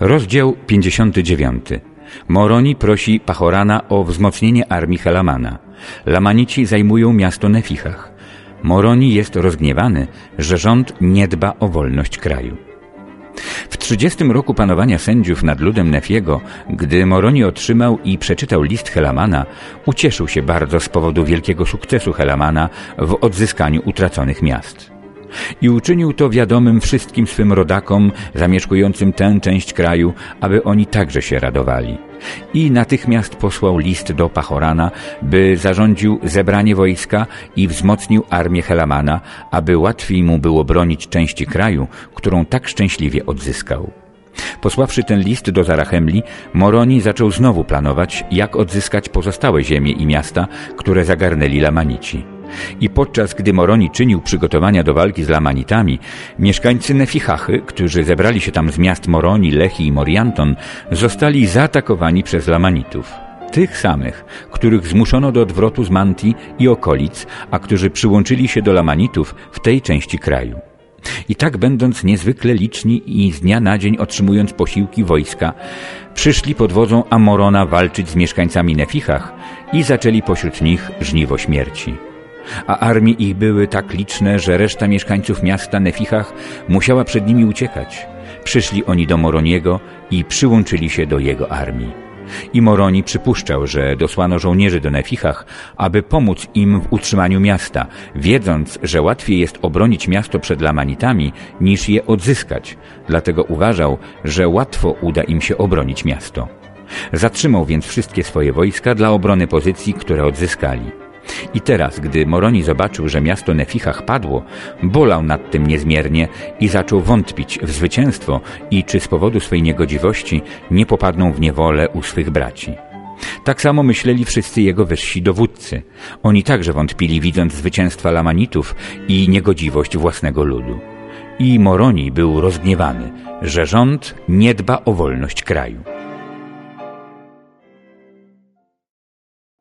Rozdział 59. Moroni prosi Pachorana o wzmocnienie armii Helamana. Lamanici zajmują miasto Nefichach. Moroni jest rozgniewany, że rząd nie dba o wolność kraju. W trzydziestym roku panowania sędziów nad ludem Nefiego, gdy Moroni otrzymał i przeczytał list Helamana, ucieszył się bardzo z powodu wielkiego sukcesu Helamana w odzyskaniu utraconych miast. I uczynił to wiadomym wszystkim swym rodakom zamieszkującym tę część kraju, aby oni także się radowali. I natychmiast posłał list do Pachorana, by zarządził zebranie wojska i wzmocnił armię Helamana, aby łatwiej mu było bronić części kraju, którą tak szczęśliwie odzyskał. Posławszy ten list do Zarachemli, Moroni zaczął znowu planować, jak odzyskać pozostałe ziemie i miasta, które zagarnęli Lamanici. I podczas gdy Moroni czynił przygotowania do walki z Lamanitami, mieszkańcy Nefichachy, którzy zebrali się tam z miast Moroni, Lechi i Morianton, zostali zaatakowani przez Lamanitów. Tych samych, których zmuszono do odwrotu z Manti i okolic, a którzy przyłączyli się do Lamanitów w tej części kraju. I tak będąc niezwykle liczni i z dnia na dzień otrzymując posiłki wojska, przyszli pod wodzą Amorona walczyć z mieszkańcami Nefichach i zaczęli pośród nich żniwo śmierci a armie ich były tak liczne, że reszta mieszkańców miasta Nefichach musiała przed nimi uciekać. Przyszli oni do Moroniego i przyłączyli się do jego armii. I Moroni przypuszczał, że dosłano żołnierzy do Nefichach, aby pomóc im w utrzymaniu miasta, wiedząc, że łatwiej jest obronić miasto przed Lamanitami, niż je odzyskać. Dlatego uważał, że łatwo uda im się obronić miasto. Zatrzymał więc wszystkie swoje wojska dla obrony pozycji, które odzyskali. I teraz, gdy Moroni zobaczył, że miasto Nefichach padło, bolał nad tym niezmiernie i zaczął wątpić w zwycięstwo i czy z powodu swej niegodziwości nie popadną w niewolę u swych braci. Tak samo myśleli wszyscy jego wyżsi dowódcy. Oni także wątpili, widząc zwycięstwa Lamanitów i niegodziwość własnego ludu. I Moroni był rozgniewany, że rząd nie dba o wolność kraju.